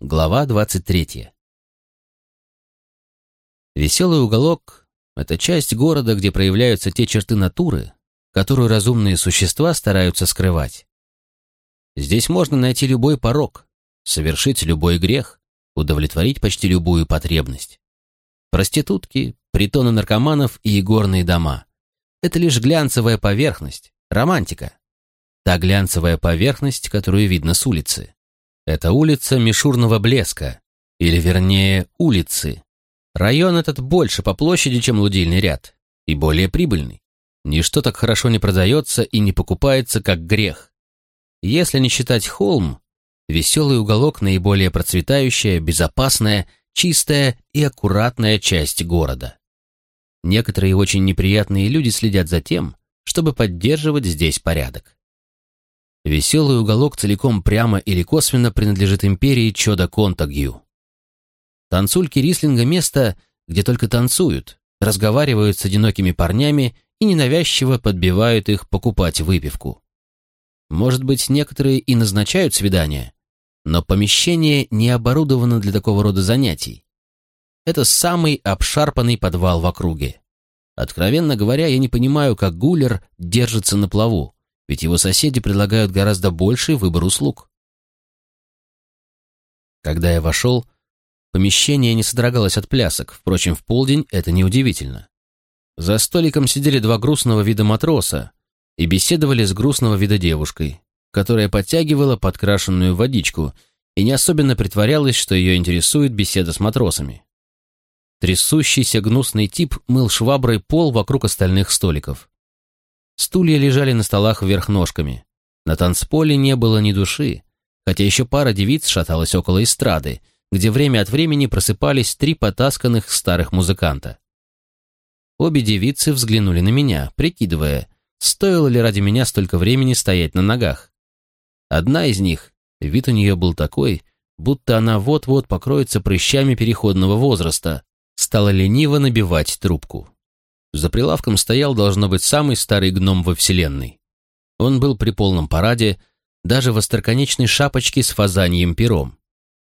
Глава 23. Веселый уголок — это часть города, где проявляются те черты натуры, которую разумные существа стараются скрывать. Здесь можно найти любой порог, совершить любой грех, удовлетворить почти любую потребность. Проститутки, притоны наркоманов и игорные дома — это лишь глянцевая поверхность, романтика. Та глянцевая поверхность, которую видно с улицы. Это улица Мишурного блеска, или вернее, улицы. Район этот больше по площади, чем лудильный ряд, и более прибыльный. Ничто так хорошо не продается и не покупается, как грех. Если не считать холм, веселый уголок наиболее процветающая, безопасная, чистая и аккуратная часть города. Некоторые очень неприятные люди следят за тем, чтобы поддерживать здесь порядок. Веселый уголок целиком прямо или косвенно принадлежит империи Чода Контагью. Танцульки Рислинга – место, где только танцуют, разговаривают с одинокими парнями и ненавязчиво подбивают их покупать выпивку. Может быть, некоторые и назначают свидания, но помещение не оборудовано для такого рода занятий. Это самый обшарпанный подвал в округе. Откровенно говоря, я не понимаю, как Гуллер держится на плаву ведь его соседи предлагают гораздо больший выбор услуг. Когда я вошел, помещение не содрогалось от плясок, впрочем, в полдень это неудивительно. За столиком сидели два грустного вида матроса и беседовали с грустного вида девушкой, которая подтягивала подкрашенную водичку и не особенно притворялась, что ее интересует беседа с матросами. Трясущийся гнусный тип мыл шваброй пол вокруг остальных столиков. Стулья лежали на столах вверх ножками. На танцполе не было ни души, хотя еще пара девиц шаталась около эстрады, где время от времени просыпались три потасканных старых музыканта. Обе девицы взглянули на меня, прикидывая, стоило ли ради меня столько времени стоять на ногах. Одна из них, вид у нее был такой, будто она вот-вот покроется прыщами переходного возраста, стала лениво набивать трубку. За прилавком стоял, должно быть, самый старый гном во Вселенной. Он был при полном параде, даже в остроконечной шапочке с фазаньем пером.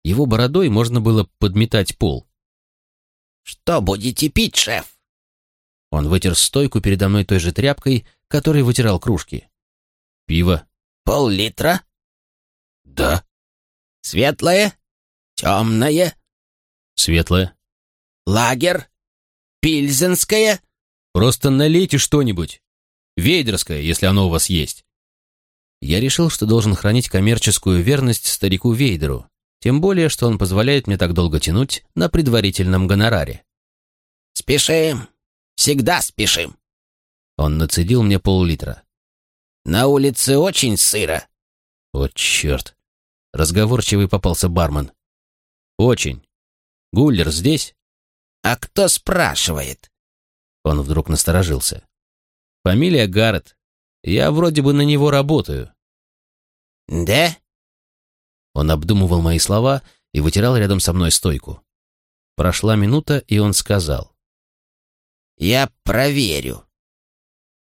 Его бородой можно было подметать пол. «Что будете пить, шеф?» Он вытер стойку передо мной той же тряпкой, которой вытирал кружки. «Пиво». «Пол-литра?» «Да». «Светлое? Темное?» «Светлое». «Лагер? Пильзенское?» Просто налейте что-нибудь. Вейдерское, если оно у вас есть. Я решил, что должен хранить коммерческую верность старику Вейдеру, тем более, что он позволяет мне так долго тянуть на предварительном гонораре. «Спешим. Всегда спешим». Он нацедил мне пол-литра. «На улице очень сыро». «О, черт!» Разговорчивый попался бармен. «Очень. Гуллер здесь?» «А кто спрашивает?» Он вдруг насторожился. «Фамилия Гаррет. Я вроде бы на него работаю». «Да?» Он обдумывал мои слова и вытирал рядом со мной стойку. Прошла минута, и он сказал. «Я проверю».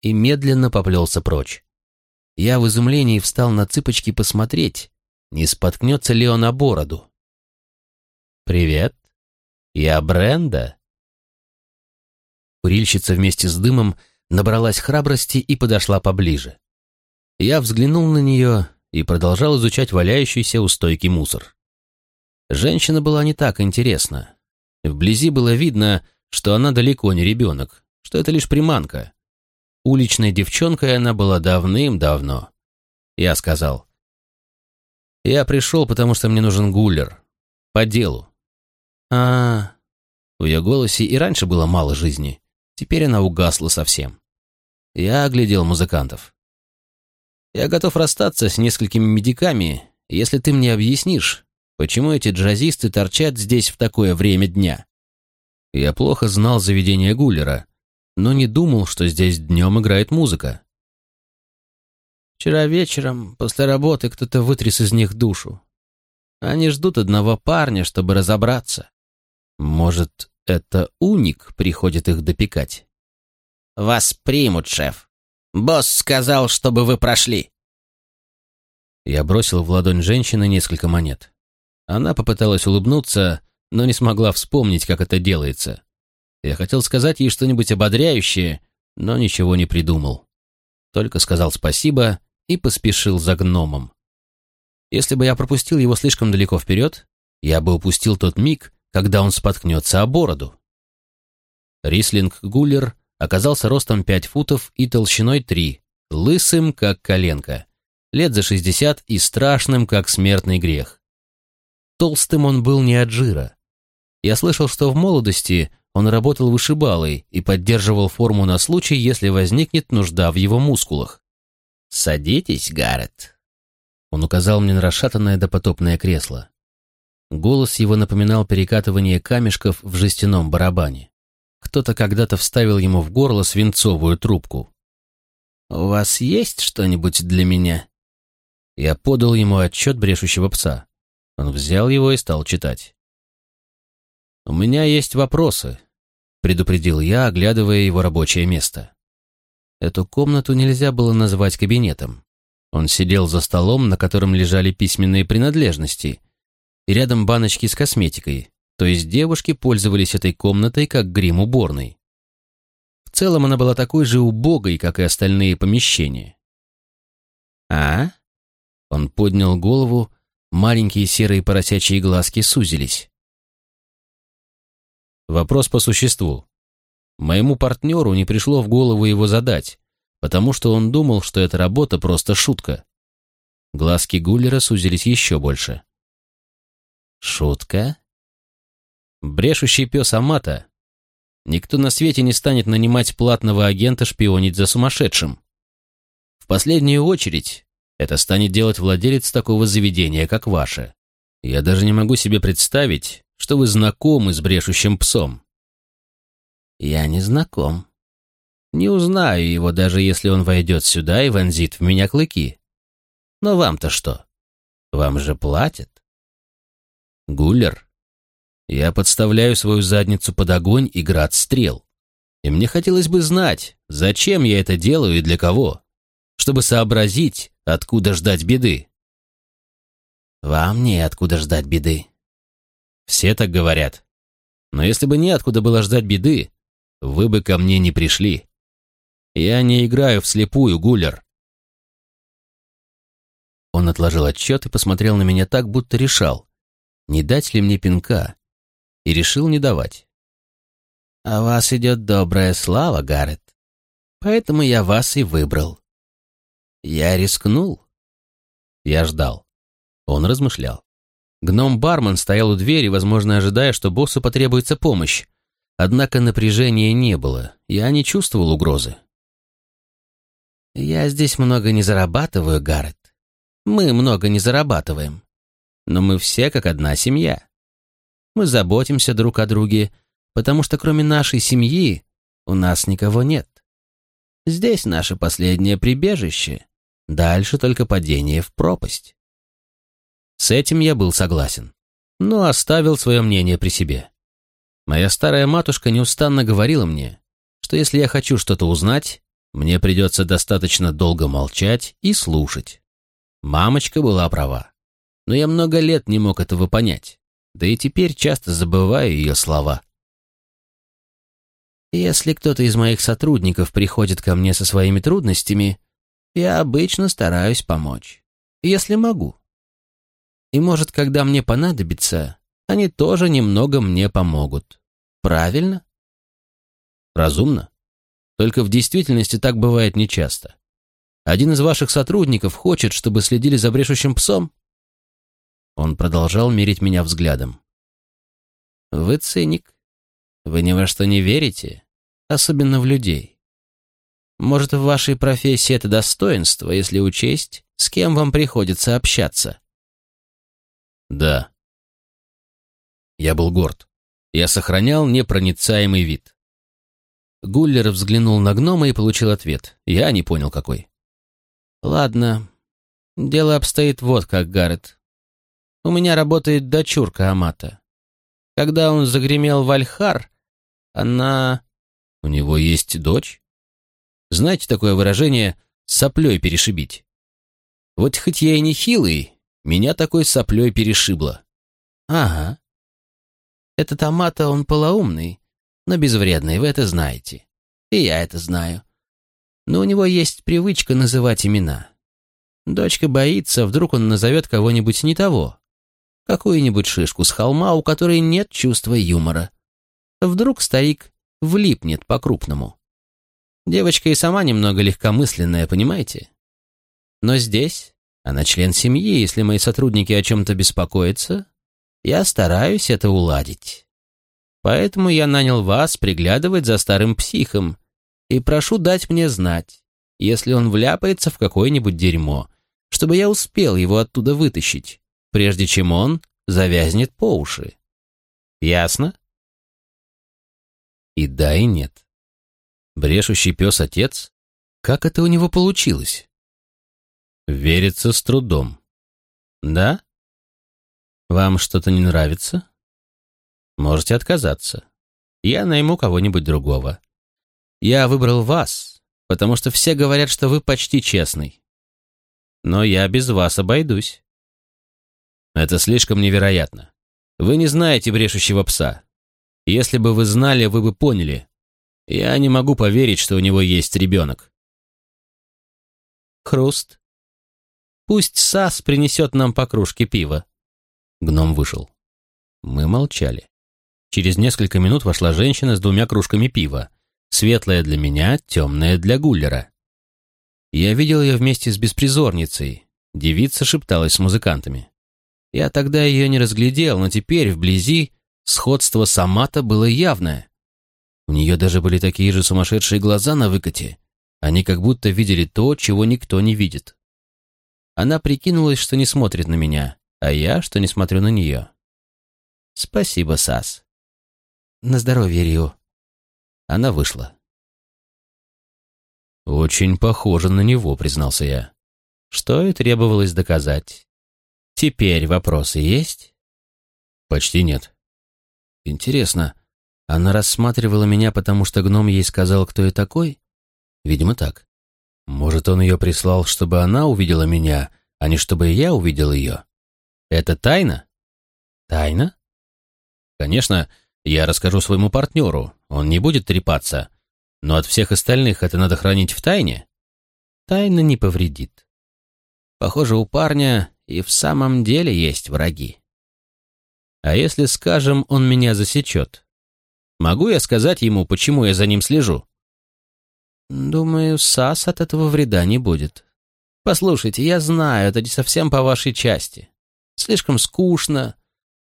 И медленно поплелся прочь. Я в изумлении встал на цыпочки посмотреть, не споткнется ли он о бороду. «Привет, я Бренда», Курильщица вместе с дымом набралась храбрости и подошла поближе. Я взглянул на нее и продолжал изучать валяющийся у стойки мусор. Женщина была не так интересна. Вблизи было видно, что она далеко не ребенок, что это лишь приманка. Уличной девчонкой она была давным-давно. Я сказал. «Я пришел, потому что мне нужен гуллер. По делу». А, -а, -а. В ее голосе и раньше было мало жизни. Теперь она угасла совсем. Я оглядел музыкантов. Я готов расстаться с несколькими медиками, если ты мне объяснишь, почему эти джазисты торчат здесь в такое время дня. Я плохо знал заведение Гуллера, но не думал, что здесь днем играет музыка. Вчера вечером, после работы, кто-то вытряс из них душу. Они ждут одного парня, чтобы разобраться. Может, это уник приходит их допекать. Вас примут, шеф. Босс сказал, чтобы вы прошли. Я бросил в ладонь женщины несколько монет. Она попыталась улыбнуться, но не смогла вспомнить, как это делается. Я хотел сказать ей что-нибудь ободряющее, но ничего не придумал. Только сказал спасибо и поспешил за гномом. Если бы я пропустил его слишком далеко вперед, я бы упустил тот миг, когда он споткнется о бороду. Рислинг Гуллер оказался ростом 5 футов и толщиной 3, лысым, как коленка, лет за 60 и страшным, как смертный грех. Толстым он был не от жира. Я слышал, что в молодости он работал вышибалой и поддерживал форму на случай, если возникнет нужда в его мускулах. «Садитесь, Гаррет». Он указал мне на расшатанное допотопное кресло. Голос его напоминал перекатывание камешков в жестяном барабане. Кто-то когда-то вставил ему в горло свинцовую трубку. «У вас есть что-нибудь для меня?» Я подал ему отчет брешущего пса. Он взял его и стал читать. «У меня есть вопросы», — предупредил я, оглядывая его рабочее место. Эту комнату нельзя было назвать кабинетом. Он сидел за столом, на котором лежали письменные принадлежности, и рядом баночки с косметикой, то есть девушки пользовались этой комнатой как грим-уборной. В целом она была такой же убогой, как и остальные помещения. «А?» Он поднял голову, маленькие серые поросячьи глазки сузились. Вопрос по существу. Моему партнеру не пришло в голову его задать, потому что он думал, что эта работа просто шутка. Глазки Гуллера сузились еще больше. «Шутка?» Брешущий пес Амата. Никто на свете не станет нанимать платного агента шпионить за сумасшедшим. В последнюю очередь это станет делать владелец такого заведения, как ваше. Я даже не могу себе представить, что вы знакомы с брешущим псом. Я не знаком. Не узнаю его, даже если он войдет сюда и вонзит в меня клыки. Но вам-то что? Вам же платят. Гуллер, я подставляю свою задницу под огонь и град стрел. И мне хотелось бы знать, зачем я это делаю и для кого, чтобы сообразить, откуда ждать беды. Вам не откуда ждать беды. Все так говорят. Но если бы неоткуда было ждать беды, вы бы ко мне не пришли. Я не играю вслепую, Гуллер. Он отложил отчет и посмотрел на меня так, будто решал, не дать ли мне пинка, и решил не давать. «О вас идет добрая слава, Гаррет, поэтому я вас и выбрал. Я рискнул». Я ждал. Он размышлял. Гном-бармен стоял у двери, возможно, ожидая, что боссу потребуется помощь. Однако напряжения не было, я не чувствовал угрозы. «Я здесь много не зарабатываю, Гаррет. Мы много не зарабатываем. Но мы все как одна семья. Мы заботимся друг о друге, потому что кроме нашей семьи у нас никого нет. Здесь наше последнее прибежище. Дальше только падение в пропасть. С этим я был согласен, но оставил свое мнение при себе. Моя старая матушка неустанно говорила мне, что если я хочу что-то узнать, мне придется достаточно долго молчать и слушать. Мамочка была права но я много лет не мог этого понять, да и теперь часто забываю ее слова. Если кто-то из моих сотрудников приходит ко мне со своими трудностями, я обычно стараюсь помочь, если могу. И может, когда мне понадобится, они тоже немного мне помогут. Правильно? Разумно. Только в действительности так бывает нечасто. Один из ваших сотрудников хочет, чтобы следили за брешущим псом, он продолжал мерить меня взглядом. «Вы циник. Вы ни во что не верите, особенно в людей. Может, в вашей профессии это достоинство, если учесть, с кем вам приходится общаться?» «Да». Я был горд. Я сохранял непроницаемый вид. Гуллер взглянул на гнома и получил ответ. Я не понял, какой. «Ладно, дело обстоит вот как, Гаррет. У меня работает дочурка Амата. Когда он загремел в Альхар, она... У него есть дочь? Знаете такое выражение «соплей перешибить»? Вот хоть я и не хилый, меня такой соплей перешибло. Ага. Этот Амата, он полоумный, но безвредный, вы это знаете. И я это знаю. Но у него есть привычка называть имена. Дочка боится, вдруг он назовет кого-нибудь не того. Какую-нибудь шишку с холма, у которой нет чувства юмора. Вдруг старик влипнет по-крупному. Девочка и сама немного легкомысленная, понимаете? Но здесь она член семьи, если мои сотрудники о чем-то беспокоятся, я стараюсь это уладить. Поэтому я нанял вас приглядывать за старым психом и прошу дать мне знать, если он вляпается в какое-нибудь дерьмо, чтобы я успел его оттуда вытащить, прежде чем он завязнет по уши. Ясно? И да, и нет. Брешущий пес-отец? Как это у него получилось? Верится с трудом. Да? Вам что-то не нравится? Можете отказаться. Я найму кого-нибудь другого. Я выбрал вас, потому что все говорят, что вы почти честный. Но я без вас обойдусь. Это слишком невероятно. Вы не знаете брешущего пса. Если бы вы знали, вы бы поняли. Я не могу поверить, что у него есть ребенок. Хруст. Пусть Сас принесет нам по кружке пива. Гном вышел. Мы молчали. Через несколько минут вошла женщина с двумя кружками пива. Светлая для меня, темная для Гуллера. Я видел ее вместе с беспризорницей. Девица шепталась с музыкантами. Я тогда ее не разглядел, но теперь, вблизи, сходство с Амата было явное. У нее даже были такие же сумасшедшие глаза на выкате. Они как будто видели то, чего никто не видит. Она прикинулась, что не смотрит на меня, а я, что не смотрю на нее. «Спасибо, Сас». «На здоровье, Рио». Она вышла. «Очень похоже на него», — признался я. Что и требовалось доказать. «Теперь вопросы есть?» «Почти нет». «Интересно, она рассматривала меня, потому что гном ей сказал, кто я такой? Видимо, так. Может, он ее прислал, чтобы она увидела меня, а не чтобы я увидел ее? Это тайна? Тайна? Конечно, я расскажу своему партнеру, он не будет трепаться. Но от всех остальных это надо хранить в тайне. Тайна не повредит. Похоже, у парня и в самом деле есть враги. А если, скажем, он меня засечет? Могу я сказать ему, почему я за ним слежу? Думаю, САС от этого вреда не будет. Послушайте, я знаю, это не совсем по вашей части. Слишком скучно.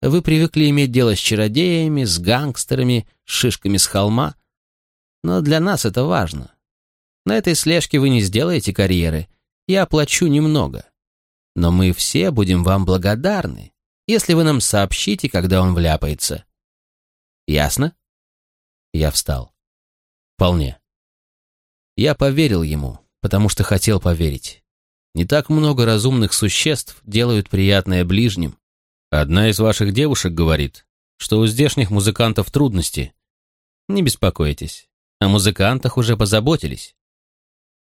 Вы привыкли иметь дело с чародеями, с гангстерами, с шишками с холма. Но для нас это важно. На этой слежке вы не сделаете карьеры. Я плачу немного. Но мы все будем вам благодарны, если вы нам сообщите, когда он вляпается. Ясно? Я встал. Вполне. Я поверил ему, потому что хотел поверить. Не так много разумных существ делают приятное ближним. Одна из ваших девушек говорит, что у здешних музыкантов трудности. Не беспокойтесь, о музыкантах уже позаботились.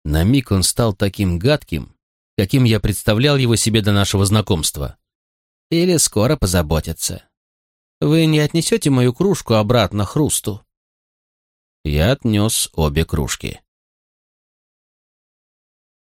На миг он стал таким гадким, каким я представлял его себе до нашего знакомства. Или скоро позаботятся. Вы не отнесете мою кружку обратно Хрусту? Я отнес обе кружки.